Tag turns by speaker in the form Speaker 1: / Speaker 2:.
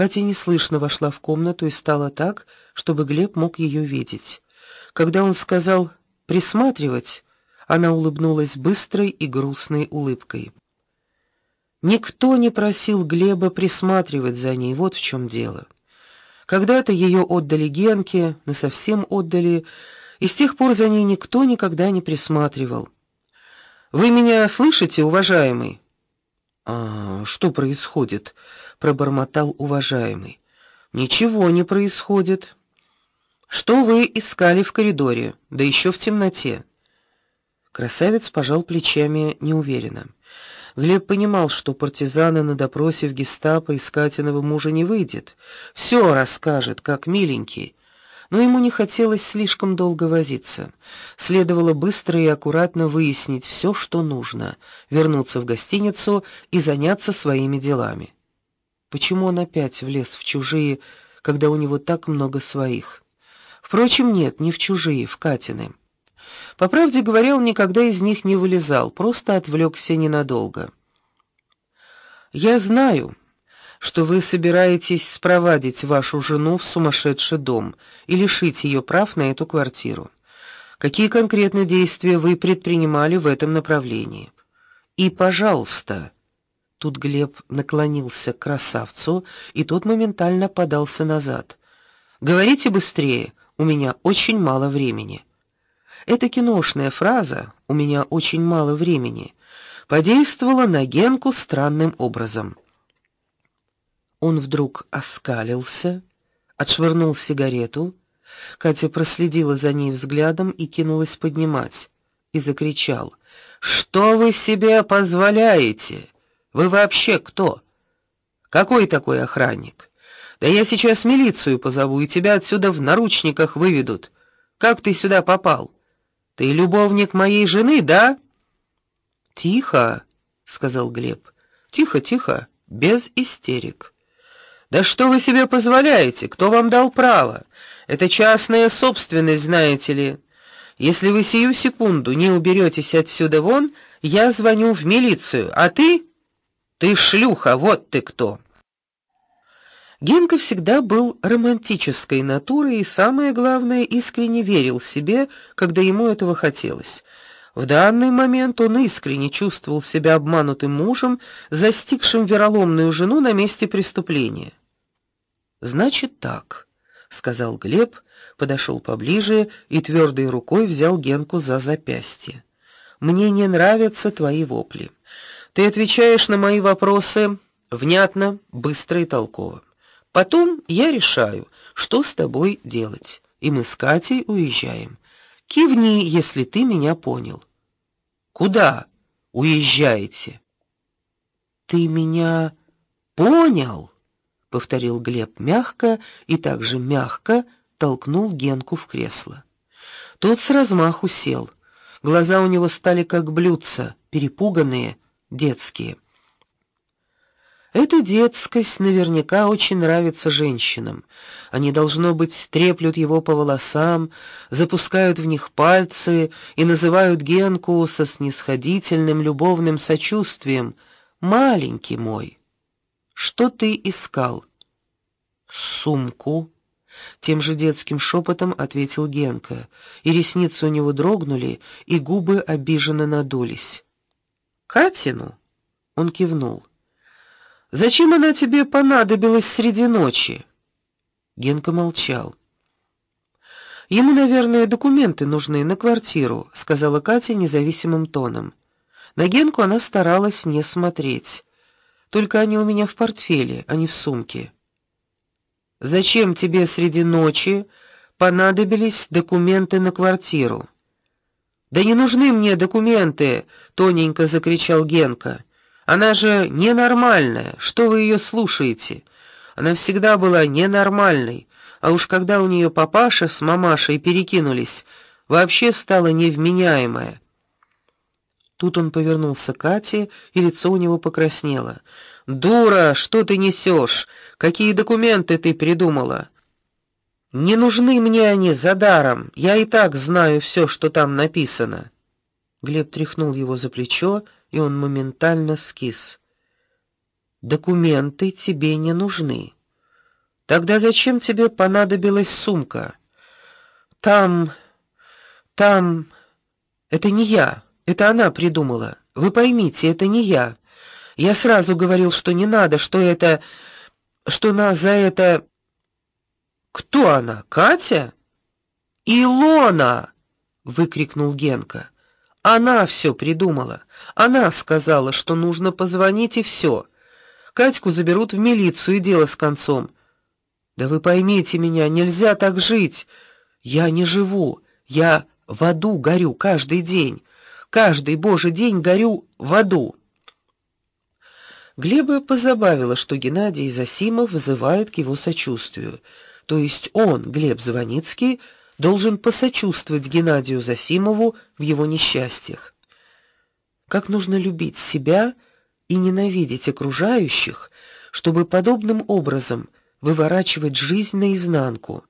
Speaker 1: Катя неслышно вошла в комнату и стала так, чтобы Глеб мог ее видеть. Когда он сказал присматривать, она улыбнулась быстрой и грустной улыбкой. Никто не просил Глеба присматривать за ней, вот в чем дело. Когда-то ее отдали Генке, на совсем отдали, и с тех пор за ней никто никогда не присматривал. Вы меня слышите, уважаемый? А, что происходит? Пробормотал уважаемый. Ничего не происходит. Что вы искали в коридоре, да еще в темноте? Красавец пожал плечами неуверенно. Глеб понимал, что партизаны на допросе в Гестапо искать Катиного мужа не выйдет. Все расскажет, как миленький. Но ему не хотелось слишком долго возиться. Следовало быстро и аккуратно выяснить все, что нужно, вернуться в гостиницу и заняться своими делами. Почему он опять влез в чужие, когда у него так много своих? Впрочем, нет, не в чужие, в Катины. По правде говоря, он никогда из них не вылезал, просто отвлекся ненадолго. Я знаю, что вы собираетесь спровадить вашу жену в сумасшедший дом и лишить ее прав на эту квартиру. Какие конкретные действия вы предпринимали в этом направлении? И, пожалуйста, тут Глеб наклонился к красавцу, и тот моментально подался назад. Говорите быстрее, у меня очень мало времени. Эта киношная фраза «у меня очень мало времени» подействовала на Генку странным образом. Он вдруг оскалился, отшвырнул сигарету. Катя проследила за ней взглядом и кинулась поднимать и закричал: "Что вы себе позволяете? Вы вообще кто? Какой такой охранник? Да я сейчас милицию позову и тебя отсюда в наручниках выведут. Как ты сюда попал?" Ты любовник моей жены, да? Тихо, сказал Глеб. Тихо, тихо, без истерик. Да что вы себе позволяете? Кто вам дал право? Это частная собственность, знаете ли. Если вы сию секунду не уберетесь отсюда вон, я звоню в милицию. А ты? Ты шлюха, вот ты кто. Генка всегда был романтической натурой и самое главное, искренне верил себе, когда ему этого хотелось. В данный момент он искренне чувствовал себя обманутым мужем, застигшим вероломную жену на месте преступления. Значит так, сказал Глеб, подошел поближе и твердой рукой взял Генку за запястье. Мне не нравятся твои вопли. Ты отвечаешь на мои вопросы внятно, быстро и толково. Потом я решаю, что с тобой делать, и мы с Катей уезжаем. Кивни, если ты меня понял. Куда уезжаете? Ты меня понял? повторил Глеб мягко и также мягко толкнул Генку в кресло. Тот с размаху сел. Глаза у него стали как блюдца, перепуганные, детские. Эта детскость наверняка очень нравится женщинам. Они должно быть треплют его по волосам, запускают в них пальцы и называют Генку со снисходительным любовным сочувствием: "Маленький мой, что ты искал?" "Сумку", тем же детским шепотом ответил Генка, и ресницы у него дрогнули, и губы обиженно надулись. "Катину?" Он кивнул. Зачем она тебе понадобилась среди ночи? Генка молчал. Ему, наверное, документы нужны на квартиру, сказала Катя независимым тоном. На Генку она старалась не смотреть. Только они у меня в портфеле, а не в сумке. Зачем тебе среди ночи понадобились документы на квартиру? Да не нужны мне документы, тоненько закричал Генка. Она же ненормальная. Что вы ее слушаете? Она всегда была ненормальной, а уж когда у нее папаша с мамашей перекинулись, вообще стала невменяемая. Тут он повернулся к Кате, и лицо у него покраснело. Дура, что ты несешь? Какие документы ты придумала? Не нужны мне они за даром. Я и так знаю все, что там написано. Глеб тряхнул его за плечо и он моментально скис. Документы тебе не нужны. Тогда зачем тебе понадобилась сумка? Там там это не я, это она придумала. Вы поймите, это не я. Я сразу говорил, что не надо, что это что нас за это Кто она? Катя? Илона, выкрикнул Генка. Она все придумала. Она сказала, что нужно позвонить и все. Катьку заберут в милицию и дело с концом. Да вы поймите меня, нельзя так жить. Я не живу. Я в аду горю каждый день. Каждый божий день горю в аду. Глеба позабавило, что Геннадий Засимов вызывает к его сочувствию. То есть он, Глеб Звоницкий, должен посочувствовать Геннадию Засимову в его несчастьях. Как нужно любить себя и ненавидеть окружающих, чтобы подобным образом выворачивать жизнь наизнанку.